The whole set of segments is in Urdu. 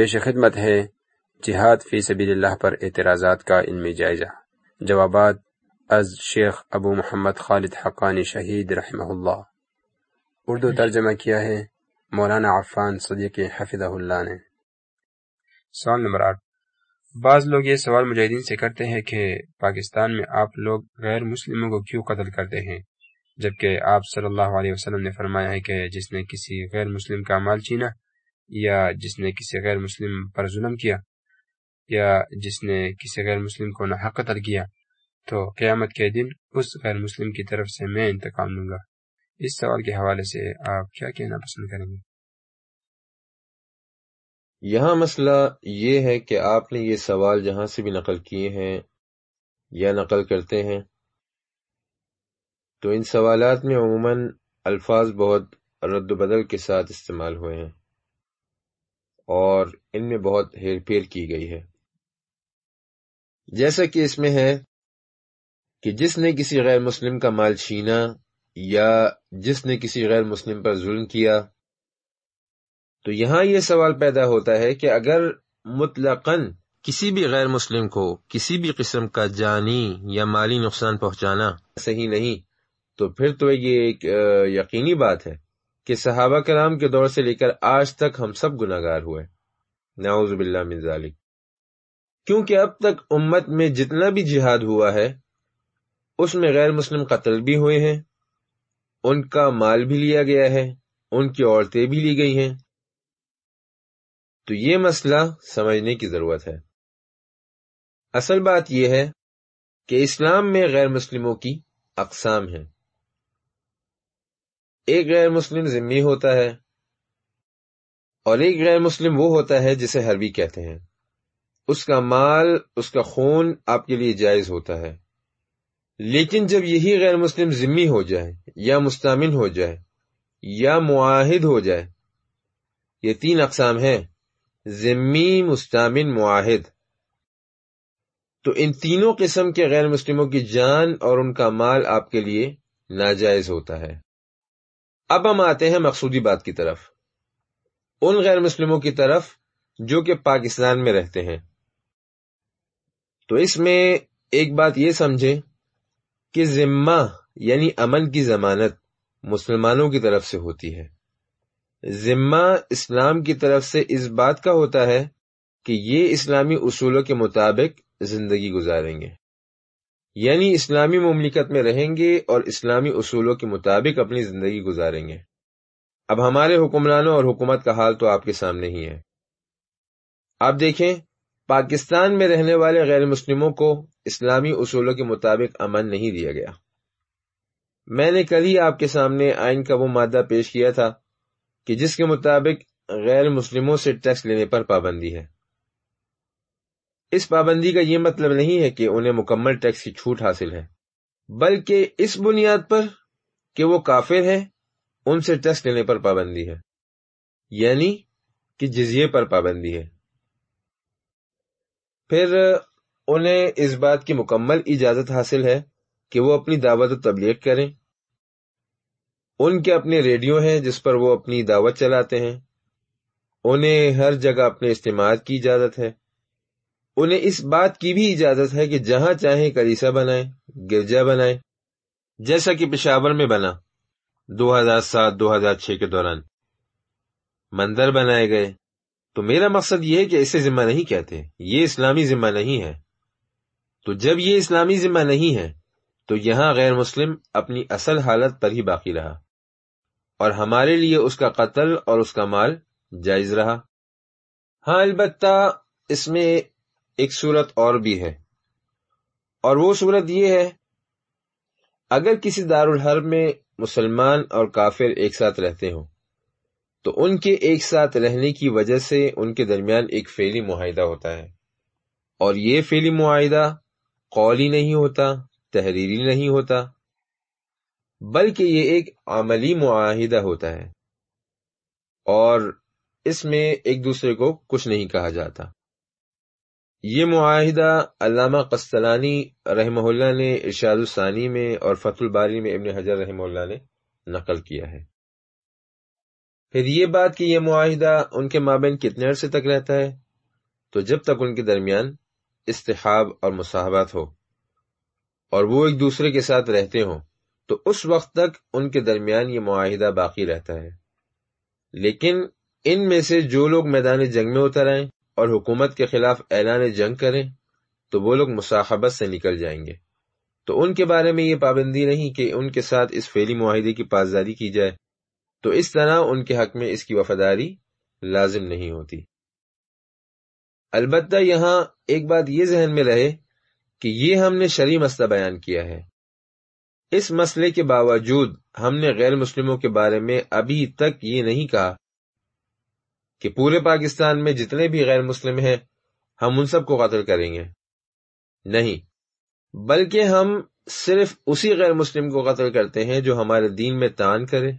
پیش خدمت ہے، جہاد فی سبیل اللہ پر اعتراضات کا علمی جائزہ۔ جوابات از شیخ ابو محمد خالد حقانی شہید رحمہ اللہ۔ اردو ترجمہ کیا ہے، مولانا عفان صدیق حفظہ اللہ نے۔ سوال نمبر آٹھ۔ بعض لوگ یہ سوال مجاہدین سے کرتے ہیں کہ پاکستان میں آپ لوگ غیر مسلموں کو کیوں قتل کرتے ہیں؟ جبکہ آپ صلی اللہ علیہ وسلم نے فرمایا ہے کہ جس نے کسی غیر مسلم کا مال چینا یا جس نے کسی غیر مسلم پر ظلم کیا، یا جس نے کسی غیر مسلم کو نہ قتل کیا، تو قیامت کے دن اس غیر مسلم کی طرف سے میں انتقام لوں گا۔ اس سوال کے حوالے سے آپ کیا کہنا پسند کریں گے؟ یہاں مسئلہ یہ ہے کہ آپ نے یہ سوال جہاں سے بھی نقل کیے ہیں یا نقل کرتے ہیں، تو ان سوالات میں عموماً الفاظ بہت رد و بدل کے ساتھ استعمال ہوئے ہیں۔ اور ان میں بہت ہیر پھیر کی گئی ہے۔ جیسا کہ اس میں ہے کہ جس نے کسی غیر مسلم کا مال چھینا یا جس نے کسی غیر مسلم پر ظلم کیا، تو یہاں یہ سوال پیدا ہوتا ہے کہ اگر مطلقاً کسی بھی غیر مسلم کو کسی بھی قسم کا جانی یا مالی نقصان پہنچانا صحیح نہیں، تو پھر تو یہ ایک یقینی بات ہے۔ کہ صحابہ کرام کے دور سے لے کر آج تک ہم سب گناہ گار ہوئے نعوذ باللہ من ذالک۔ کیونکہ اب تک امت میں جتنا بھی جہاد ہوا ہے، اس میں غیر مسلم قتل بھی ہوئے ہیں، ان کا مال بھی لیا گیا ہے، ان کی عورتیں بھی لی گئی ہیں۔ تو یہ مسئلہ سمجھنے کی ضرورت ہے۔ اصل بات یہ ہے کہ اسلام میں غیر مسلموں کی اقسام ہیں۔ ایک غیر مسلم ذمی ہوتا ہے اور ایک غیر مسلم وہ ہوتا ہے جسے حربی کہتے ہیں۔ اس کا مال، اس کا خون آپ کے لیے جائز ہوتا ہے۔ لیکن جب یہی غیر مسلم ذمی ہو جائے، یا مستامن ہو جائے، یا معاہد ہو جائے، یہ تین اقسام ہیں۔ ذمی، مستامن، معاہد۔ تو ان تینوں قسم کے غیر مسلموں کی جان اور ان کا مال آپ کے لیے ناجائز ہوتا ہے۔ اب ہم آتے ہیں مقصودی بات کی طرف۔ ان غیر مسلموں کی طرف جو کہ پاکستان میں رہتے ہیں۔ تو اس میں ایک بات یہ سمجھے کہ ذمہ یعنی امن کی ضمانت مسلمانوں کی طرف سے ہوتی ہے۔ ذمہ اسلام کی طرف سے اس بات کا ہوتا ہے کہ یہ اسلامی اصولوں کے مطابق زندگی گزاریں گے۔ یعنی اسلامی مملکت میں رہیں گے اور اسلامی اصولوں کے مطابق اپنی زندگی گزاریں گے۔ اب ہمارے حکمرانوں اور حکومت کا حال تو آپ کے سامنے ہی ہے۔ آپ دیکھیں، پاکستان میں رہنے والے غیر مسلموں کو اسلامی اصولوں کے مطابق امن نہیں دیا گیا۔ میں نے کل ہی آپ کے سامنے آئین کا وہ مادہ پیش کیا تھا کہ جس کے مطابق غیر مسلموں سے ٹیکس لینے پر پابندی ہے۔ اس پابندی کا یہ مطلب نہیں ہے کہ انہیں مکمل ٹیکس کی چھوٹ حاصل ہے، بلکہ اس بنیاد پر کہ وہ کافر ہیں، ان سے ٹیکس لینے پر پابندی ہے یعنی کہ جزیے پر پابندی ہے۔ پھر انہیں اس بات کی مکمل اجازت حاصل ہے کہ وہ اپنی دعوت و تبلیغ کریں۔ ان کے اپنے ریڈیو ہیں جس پر وہ اپنی دعوت چلاتے ہیں۔ انہیں ہر جگہ اپنے استعمال کی اجازت ہے۔ انہیں اس بات کی بھی اجازت ہے کہ جہاں چاہیں کلیسا بنائیں، گرجا بنائیں، جیسا کہ پشاور میں بنا۔ دو ہزار سات، دو ہزار چھ کے دوران مندر بنائے گئے۔ تو میرا مقصد یہ ہے کہ اسے ذمہ نہیں کہتے۔ یہ اسلامی ذمہ نہیں ہے۔ تو جب یہ اسلامی ذمہ نہیں ہے، تو یہاں غیر مسلم اپنی اصل حالت پر ہی باقی رہا۔ اور ہمارے لیے اس کا قتل اور اس کا مال جائز رہا۔ ہاں البتہ اس میں ایک صورت اور بھی ہے۔ اور وہ صورت یہ ہے، اگر کسی دارالحرب میں مسلمان اور کافر ایک ساتھ رہتے ہوں، تو ان کے ایک ساتھ رہنے کی وجہ سے ان کے درمیان ایک فیلی معاہدہ ہوتا ہے۔ اور یہ فیلی معاہدہ قولی نہیں ہوتا، تحریری نہیں ہوتا، بلکہ یہ ایک عملی معاہدہ ہوتا ہے۔ اور اس میں ایک دوسرے کو کچھ نہیں کہا جاتا۔ یہ معاہدہ علامہ قسطلانی رحمہ اللہ نے ارشاد الثانی میں اور فتح الباری میں ابن حجر رحمہ اللہ نے نقل کیا ہے۔ پھر یہ بات کہ یہ معاہدہ ان کے مابین کتنے عرصے تک رہتا ہے؟ تو جب تک ان کے درمیان استحاب اور مصاحبات ہو اور وہ ایک دوسرے کے ساتھ رہتے ہوں، تو اس وقت تک ان کے درمیان یہ معاہدہ باقی رہتا ہے۔ لیکن ان میں سے جو لوگ میدان جنگ میں اتر آئیں اور حکومت کے خلاف اعلان جنگ کریں تو وہ لوگ مصاحبت سے نکل جائیں گے۔ تو ان کے بارے میں یہ پابندی نہیں کہ ان کے ساتھ اس فیلی معاہدے کی پاسداری کی جائے۔ تو اس طرح ان کے حق میں اس کی وفاداری لازم نہیں ہوتی۔ البتہ یہاں ایک بات یہ ذہن میں رہے کہ یہ ہم نے شرعی مسئلہ بیان کیا ہے۔ اس مسئلے کے باوجود ہم نے غیر مسلموں کے بارے میں ابھی تک یہ نہیں کہا کہ پورے پاکستان میں جتنے بھی غیر مسلم ہیں، ہم ان سب کو قتل کریں گے۔ نہیں، بلکہ ہم صرف اسی غیر مسلم کو قتل کرتے ہیں جو ہمارے دین میں تان کرے،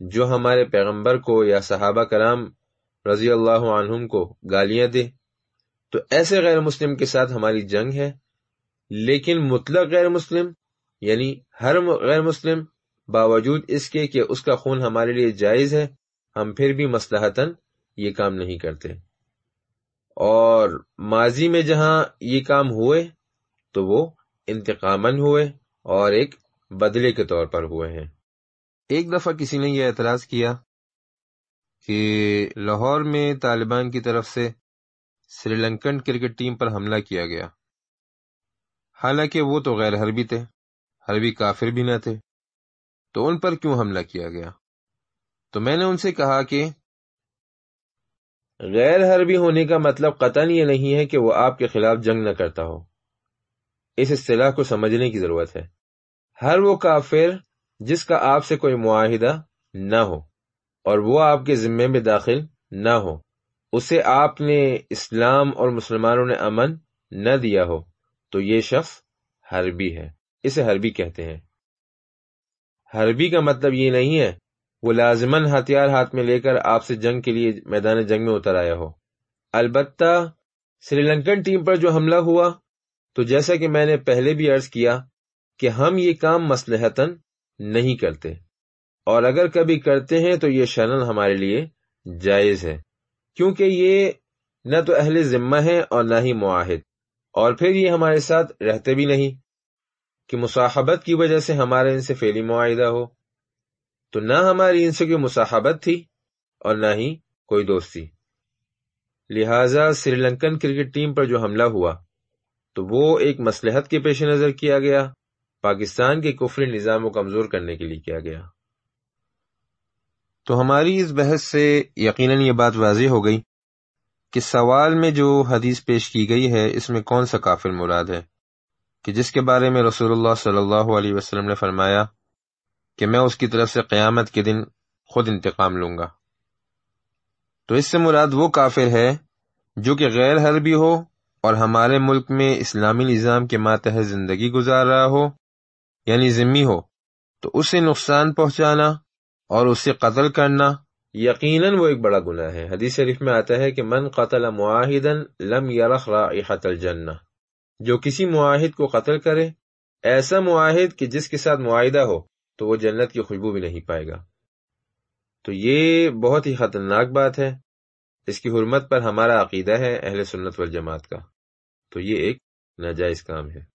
جو ہمارے پیغمبر کو یا صحابہ کرام رضی اللہ عنہم کو گالیاں دے۔ تو ایسے غیر مسلم کے ساتھ ہماری جنگ ہے، لیکن مطلق غیر مسلم یعنی ہر غیر مسلم باوجود اس کے کہ اس کا خون ہمارے لیے جائز ہے، ہم پھر بھی مسلحتاً یہ کام نہیں کرتے۔ اور ماضی میں جہاں یہ کام ہوئے تو وہ انتقامن ہوئے اور ایک بدلے کے طور پر ہوئے ہیں۔ ایک دفعہ کسی نے یہ اعتراض کیا کہ لاہور میں طالبان کی طرف سے سری لنکن کرکٹ ٹیم پر حملہ کیا گیا۔ حالانکہ وہ تو غیر حربی تھے، حربی کافر بھی نہ تھے۔ تو ان پر کیوں حملہ کیا گیا؟ تو میں نے ان سے کہا کہ غیر حربی ہونے کا مطلب قطن یہ نہیں ہے کہ وہ آپ کے خلاف جنگ نہ کرتا ہو۔ اس اصطلاح کو سمجھنے کی ضرورت ہے۔ ہر وہ کافر جس کا آپ سے کوئی معاہدہ نہ ہو اور وہ آپ کے ذمے میں داخل نہ ہو، اسے آپ نے اسلام اور مسلمانوں نے امن نہ دیا ہو، تو یہ شخص حربی ہے۔ اسے حربی کہتے ہیں۔ حربی کا مطلب یہ نہیں ہے وہ لازمن ہتھیار ہاتھ میں لے کر آپ سے جنگ کے لیے میدان جنگ میں اتر آیا ہو۔ البتہ سری لنکن ٹیم پر جو حملہ ہوا، تو جیسا کہ میں نے پہلے بھی عرض کیا کہ ہم یہ کام مسلحتاً نہیں کرتے۔ اور اگر کبھی کرتے ہیں تو یہ شرن ہمارے لیے جائز ہے، کیونکہ یہ نہ تو اہل ذمہ ہے اور نہ ہی معاہد۔ اور پھر یہ ہمارے ساتھ رہتے بھی نہیں کہ مصاحبت کی وجہ سے ہمارے ان سے فیلی معاہدہ ہو۔ تو نہ ہماری ان سے کوئی مصاحبت تھی اور نہ ہی کوئی دوستی۔ لہذا سری لنکن کرکٹ ٹیم پر جو حملہ ہوا، تو وہ ایک مسلحت کے پیش نظر کیا گیا، پاکستان کے کفری نظام کو کمزور کرنے کے لیے کیا گیا۔ تو ہماری اس بحث سے یقیناً یہ بات واضح ہو گئی کہ سوال میں جو حدیث پیش کی گئی ہے، اس میں کون سا کافر مراد ہے؟ کہ جس کے بارے میں رسول اللہ صلی اللہ علیہ وسلم نے فرمایا کہ میں اس کی طرف سے قیامت کے دن خود انتقام لوں گا۔ تو اس سے مراد وہ کافر ہے جو کہ غیر حربی ہو اور ہمارے ملک میں اسلامی نظام کے ماتحت زندگی گزار رہا ہو یعنی ذمی ہو، تو اسے نقصان پہنچانا اور اسے قتل کرنا یقیناً وہ ایک بڑا گناہ ہے۔ حدیث شریف میں آتا ہے کہ من قتل معاہدن لم یرخ رائحت الجنہ، جو کسی معاہد کو قتل کرے، ایسا معاہد کہ جس کے ساتھ معاہدہ ہو تو وہ جنت کی خوشبو بھی نہیں پائے گا۔ تو یہ بہت ہی خطرناک بات ہے۔ اس کی حرمت پر ہمارا عقیدہ ہے اہل سنت والجماعت کا۔ تو یہ ایک ناجائز کام ہے۔